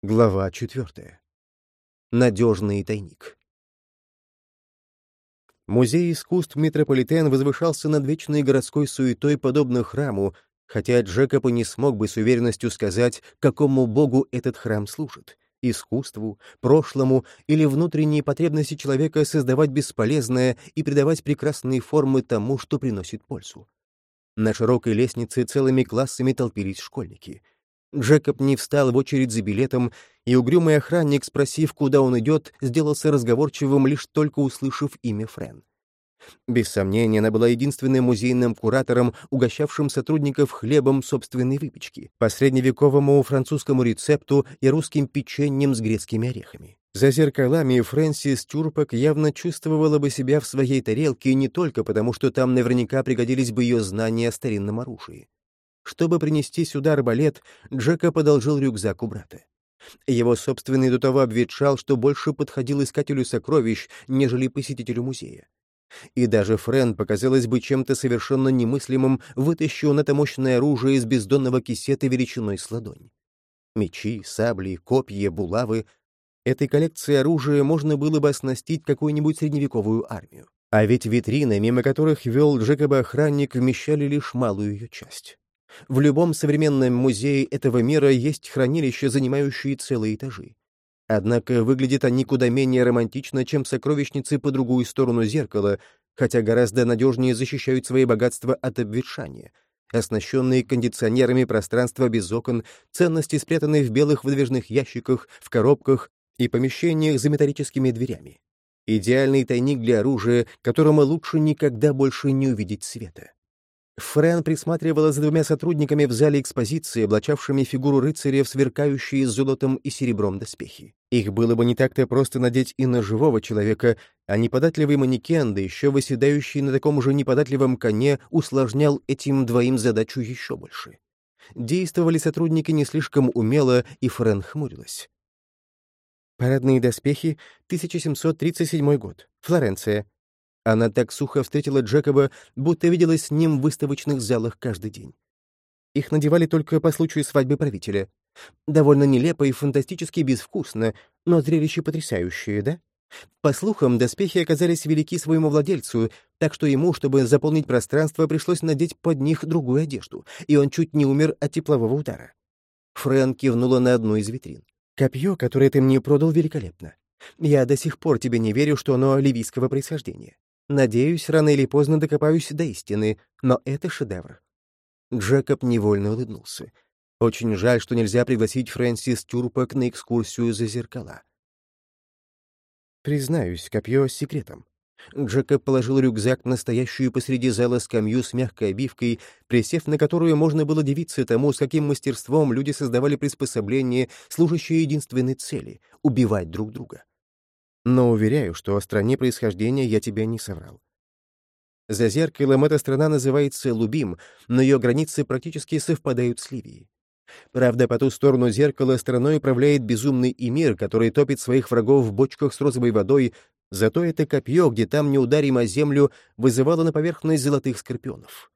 Глава четвертая. Надежный тайник. Музей искусств Метрополитен возвышался над вечной городской суетой, подобно храму, хотя Джекоб не смог бы с уверенностью сказать, какому богу этот храм служит — искусству, прошлому или внутренней потребности человека создавать бесполезное и придавать прекрасные формы тому, что приносит пользу. На широкой лестнице целыми классами толпились школьники — Джекоб не встал в очередь за билетом, и угрюмый охранник, спросив, куда он идет, сделался разговорчивым, лишь только услышав имя Френ. Без сомнения, она была единственным музейным куратором, угощавшим сотрудников хлебом собственной выпечки, по средневековому французскому рецепту и русским печеньем с грецкими орехами. За зеркалами Фрэнсис Тюрпак явно чувствовала бы себя в своей тарелке не только потому, что там наверняка пригодились бы ее знания о старинном оружии. Чтобы принести сюда арбалет, Джека подолжил рюкзак у брата. Его собственный до того обветшал, что больше подходил искателю сокровищ, нежели посетителю музея. И даже Френ показалось бы чем-то совершенно немыслимым, вытащил он это мощное оружие из бездонного кисета величиной с ладонь. Мечи, сабли, копья, булавы — этой коллекцией оружия можно было бы оснастить какую-нибудь средневековую армию. А ведь витрины, мимо которых вел Джекоба охранник, вмещали лишь малую ее часть. В любом современном музее этого мира есть хранилища, занимающие целые этажи. Однако выглядят они куда менее романтично, чем сокровищницы по другую сторону зеркала, хотя гораздо надежнее защищают свои богатства от обветшания. Оснащенные кондиционерами пространства без окон, ценности, спрятанные в белых выдвижных ящиках, в коробках и помещениях за металлическими дверями. Идеальный тайник для оружия, которому лучше никогда больше не увидеть света. Френ присматривала за двумя сотрудниками в зале экспозиции, облачавшими фигуру рыцаря в сверкающие золотом и серебром доспехи. Их было бы не так-то просто надеть и на живого человека, а неподатливый манекен, да еще выседающий на таком же неподатливом коне, усложнял этим двоим задачу еще больше. Действовали сотрудники не слишком умело, и Френ хмурилась. Парадные доспехи, 1737 год. Флоренция. Она так сухо встретила Джекоба, будто виделась с ним в выставочных залах каждый день. Их надевали только по случаю свадьбы правителя. Довольно нелепо и фантастически безвкусно, но зрелище потрясающее, да? По слухам, доспехи оказались велики своему владельцу, так что ему, чтобы заполнить пространство, пришлось надеть под них другую одежду, и он чуть не умер от теплового удара. Фрэн кивнула на одну из витрин. «Копье, которое ты мне продал, великолепно. Я до сих пор тебе не верю, что оно ливийского происхождения. Надеюсь, рано или поздно докопаюсь до истины, но это шедевр». Джекоб невольно улыбнулся. Очень жаль, что нельзя пригласить Фрэнсис Тюрпак на экскурсию за зеркала. Признаюсь, копье с секретом. Джекоб положил рюкзак на стоящую посреди зала скамью с мягкой обивкой, присев на которую можно было дивиться тому, с каким мастерством люди создавали приспособления, служащие единственной цели — убивать друг друга но уверяю, что о стране происхождения я тебя не соврал. За зеркалом эта страна называется Лубим, но ее границы практически совпадают с Ливией. Правда, по ту сторону зеркала страной управляет безумный Эмир, который топит своих врагов в бочках с розовой водой, зато это копье, где там не ударим землю, вызывало на поверхность золотых скорпионов.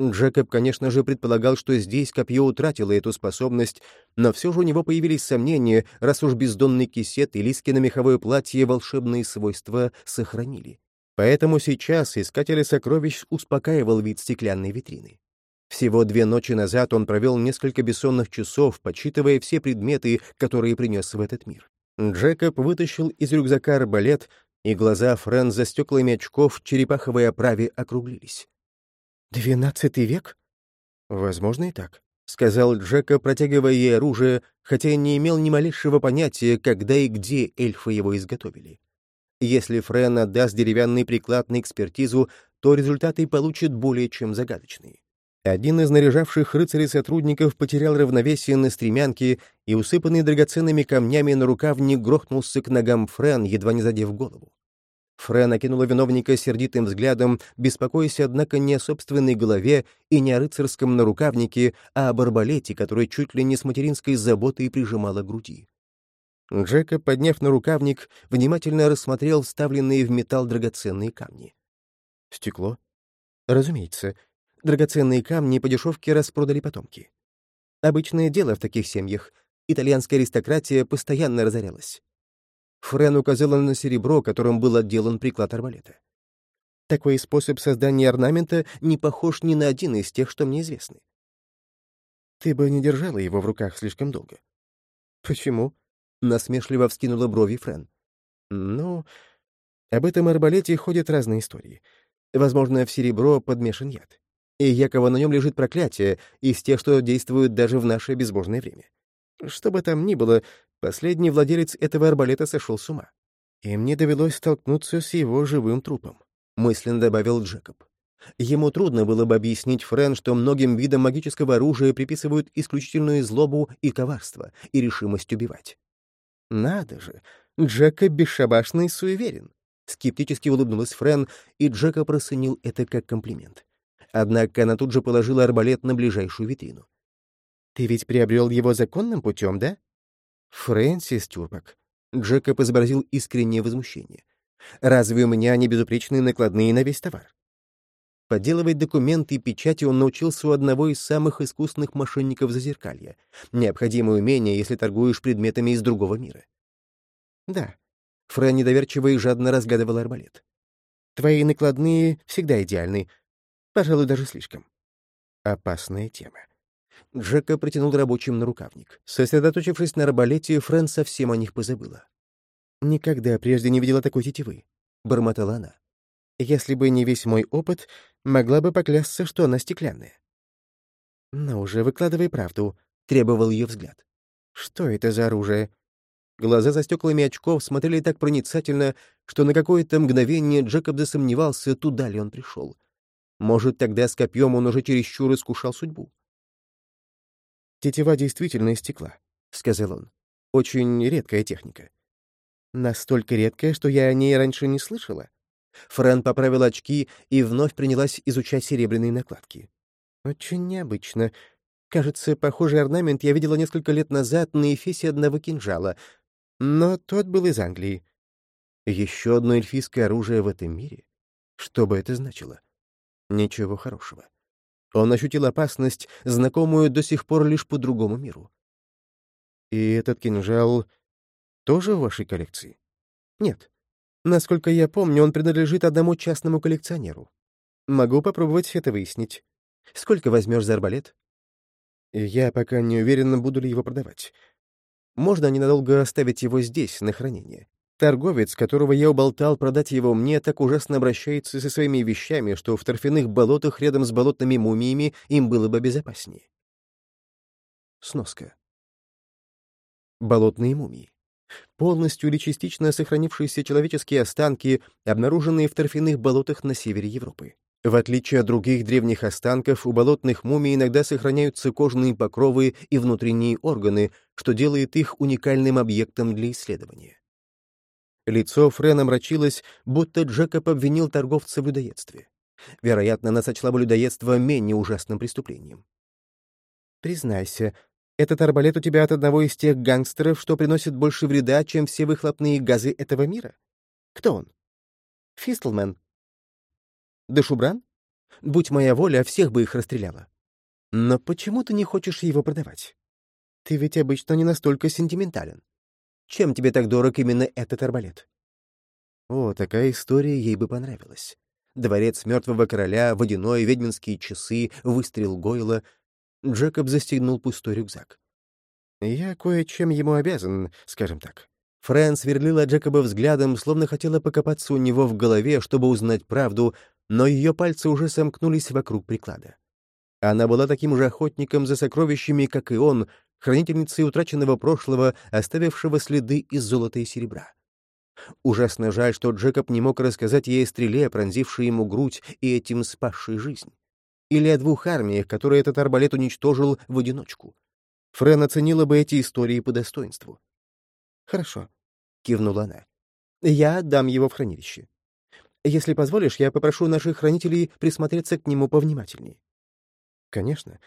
Джекоб, конечно же, предполагал, что здесь копье утратило эту способность, но все же у него появились сомнения, раз уж бездонный кисет и лиски на меховое платье волшебные свойства сохранили. Поэтому сейчас искатель сокровищ успокаивал вид стеклянной витрины. Всего две ночи назад он провел несколько бессонных часов, подсчитывая все предметы, которые принес в этот мир. Джекоб вытащил из рюкзака арбалет, и глаза Френ за стеклами очков в черепаховой оправе округлились. «Двенадцатый век?» «Возможно и так», — сказал Джека, протягивая ей оружие, хотя не имел ни малейшего понятия, когда и где эльфы его изготовили. Если Френ отдаст деревянный приклад на экспертизу, то результаты получит более чем загадочные. Один из наряжавших рыцарей сотрудников потерял равновесие на стремянке и, усыпанный драгоценными камнями на рукавник, грохнулся к ногам Френ, едва не задев голову. Френ окинула виновника сердитым взглядом, беспокоясь, однако, не о собственной голове и не о рыцарском нарукавнике, а об арбалете, который чуть ли не с материнской заботой прижимала к груди. Джека, подняв нарукавник, внимательно рассмотрел вставленные в металл драгоценные камни. Стекло? Разумеется. Драгоценные камни по дешевке распродали потомки. Обычное дело в таких семьях. итальянская аристократия постоянно разорялась. Френ указала на серебро, которым был отделан приклад арбалета. Такой способ создания орнамента не похож ни на один из тех, что мне известны. Ты бы не держала его в руках слишком долго. Почему? Насмешливо вскинула брови Френ. Ну, об этом арбалете ходят разные истории. Возможно, в серебро подмешан яд. И якобы на нем лежит проклятие из тех, что действуют даже в наше безбожное время. Что бы там ни было, последний владелец этого арбалета сошел с ума. И мне довелось столкнуться с его живым трупом. — мысленно добавил Джекоб. Ему трудно было бы объяснить Френ, что многим видам магического оружия приписывают исключительную злобу и коварство, и решимость убивать. «Надо же! Джекоб бесшабашный и суеверен!» Скептически улыбнулась Френ, и Джекоб расценил это как комплимент. Однако она тут же положила арбалет на ближайшую витрину. «Ты ведь приобрел его законным путем, да?» «Фрэнсис Тюрбак». Джекоб изобразил искреннее возмущение. Разве у меня не безупречные накладные на весь товар? Подделывать документы и печати он научился у одного из самых искусных мошенников Зазеркалья. Необходимое умение, если торгуешь предметами из другого мира. Да. Фрэн недоверчиво и жадно разгадывал арбалет. Твои накладные всегда идеальны. Пожалуй, даже слишком. Опасная тема. Джека протянул рабочим на рукавник. Сосредоточившись на арбалете, Фрэн совсем о них позабыла. «Никогда прежде не видела такой тетивы», — бормотала она. «Если бы не весь мой опыт, могла бы поклясться, что она стеклянная». «Но уже выкладывай правду», — требовал ее взгляд. «Что это за оружие?» Глаза за стеклами очков смотрели так проницательно, что на какое-то мгновение Джекоб засомневался, туда ли он пришел. Может, тогда с копьем он уже чересчур искушал судьбу. «Тетива действительно из стекла», — сказал он. «Очень редкая техника. Настолько редкая, что я о ней раньше не слышала. Фрэн поправила очки и вновь принялась изучать серебряные накладки. Очень необычно. Кажется, похожий орнамент я видела несколько лет назад на эфесе одного кинжала, но тот был из Англии. Еще одно эльфийское оружие в этом мире? Что бы это значило? Ничего хорошего. Он ощутил опасность, знакомую до сих пор лишь по другому миру. И этот кинжал тоже в вашей коллекции? Нет. Насколько я помню, он принадлежит одному частному коллекционеру. Могу попробовать это выяснить. Сколько возьмешь за арбалет? Я пока не уверен, буду ли его продавать. Можно ненадолго оставить его здесь, на хранение. Торговец, которого я уболтал продать его мне, так ужасно обращается со своими вещами, что в торфяных болотах рядом с болотными мумиями им было бы безопаснее. Сноска. Болотные мумии полностью или частично сохранившиеся человеческие останки, обнаруженные в торфяных болотах на севере Европы. В отличие от других древних останков, у болотных мумий иногда сохраняются кожные покровы и внутренние органы, что делает их уникальным объектом для исследования. Лицо Френа мрачилось, будто Джекоб обвинил торговца в людоедстве. Вероятно, она сочла бы людоедство менее ужасным преступлением. «Признайся, этот арбалет у тебя от одного из тех гангстеров, что приносит больше вреда, чем все выхлопные газы этого мира? Кто он? Фистлмен? Дешубран? Будь моя воля, всех бы их расстреляла. Но почему ты не хочешь его продавать? Ты ведь обычно не настолько сентиментален. Чем тебе так дорог именно этот арбалет? О, такая история ей бы понравилась. Дворец мертвого короля, водяной, ведьминские часы, выстрел Гойла — Джекоб застегнул пустой рюкзак. «Я кое-чем ему обязан, скажем так». Фрэн сверлила Джекоба взглядом, словно хотела покопаться у него в голове, чтобы узнать правду, но ее пальцы уже сомкнулись вокруг приклада. Она была таким же охотником за сокровищами, как и он, хранительницей утраченного прошлого, оставившего следы из золота и серебра. Ужасно жаль, что Джекоб не мог рассказать ей о стреле, пронзившей ему грудь и этим спасшей жизнь или о двух армиях, которые этот арбалет уничтожил в одиночку. Френ оценила бы эти истории по достоинству. «Хорошо», — кивнула она. «Я отдам его в хранилище. Если позволишь, я попрошу наших хранителей присмотреться к нему повнимательнее». «Конечно.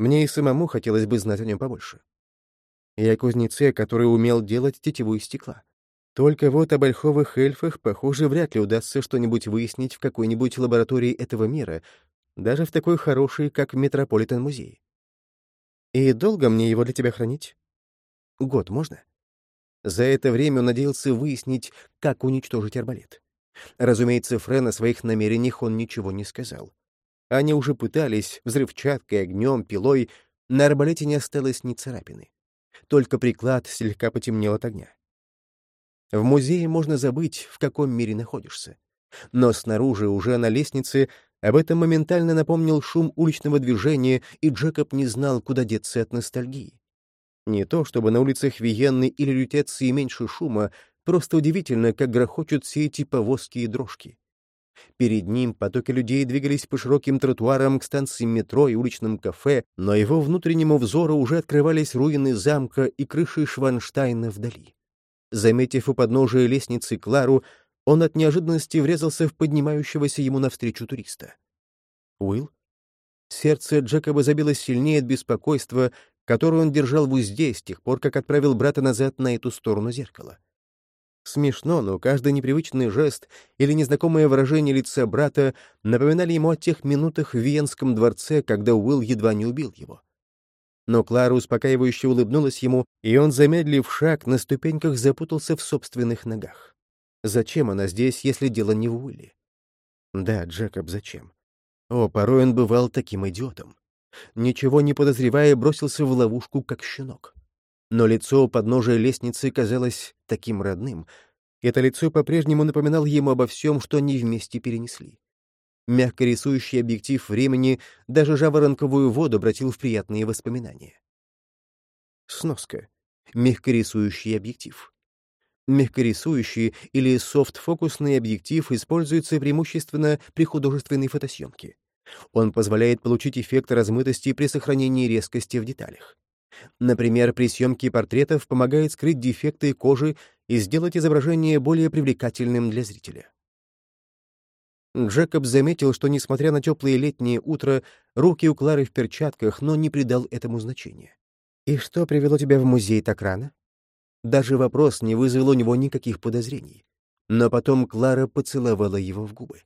Мне и самому хотелось бы знать о нем побольше. И о кузнеце, который умел делать тетиву из стекла. Только вот об ольховых эльфах, похоже, вряд ли удастся что-нибудь выяснить в какой-нибудь лаборатории этого мира, даже в такой хороший, как Метрополитен-музей. И долго мне его для тебя хранить? Год можно? За это время он надеялся выяснить, как уничтожить арбалет. Разумеется, Френ о своих намерениях он ничего не сказал. Они уже пытались взрывчаткой, огнем, пилой, на арбалете не осталось ни царапины. Только приклад слегка потемнел от огня. В музее можно забыть, в каком мире находишься. Но снаружи, уже на лестнице, об этом моментально напомнил шум уличного движения, и Джекоб не знал, куда деться от ностальгии. Не то, чтобы на улицах Виенны или Лютеции меньше шума, просто удивительно, как грохочут все эти повозки и дрожки. Перед ним потоки людей двигались по широким тротуарам к станции метро и уличным кафе, но его внутреннему взору уже открывались руины замка и крыши Шванштайна вдали. Заметив у подножия лестницы Клару, он от неожиданности врезался в поднимающегося ему навстречу туриста. «Уилл?» Сердце Джекоба забилось сильнее от беспокойства, которое он держал в узде с тех пор, как отправил брата назад на эту сторону зеркала. Смешно, но каждый непривычный жест или незнакомое выражение лица брата напоминали ему о тех минутах в Виенском дворце, когда Уилл едва не убил его. Но Клара успокаивающе улыбнулась ему, и он, замедлив шаг, на ступеньках запутался в собственных ногах. Зачем она здесь, если дело не в Уилле? Да, Джекоб, зачем? О, порой он бывал таким идиотом. Ничего не подозревая, бросился в ловушку, как щенок. Но лицо у подножия лестницы казалось таким родным. Это лицо по-прежнему напоминало ему обо всем, что они вместе перенесли. Мягко рисующий объектив времени даже жаворонковую воду обратил в приятные воспоминания. Сноска. Мягкорисующий объектив. Мягкорисующий или софт-фокусный объектив используется преимущественно при художественной фотосъемке. Он позволяет получить эффект размытости при сохранении резкости в деталях. Например, при съемке портретов помогает скрыть дефекты кожи и сделать изображение более привлекательным для зрителя. Джекоб заметил, что, несмотря на теплое летнее утро, руки у Клары в перчатках, но не придал этому значения. «И что привело тебя в музей так рано?» Даже вопрос не вызвал у него никаких подозрений. Но потом Клара поцеловала его в губы.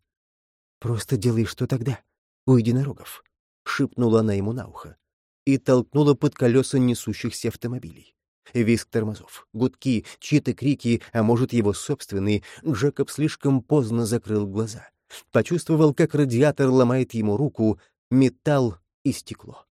«Просто делай, что тогда, у единорогов», — шепнула она ему на ухо и толкнула под колеса несущихся автомобилей. Виск тормозов, гудки, чьи-то крики, а может, его собственные, Джекоб слишком поздно закрыл глаза. Почувствовал, как радиатор ломает ему руку, металл и стекло.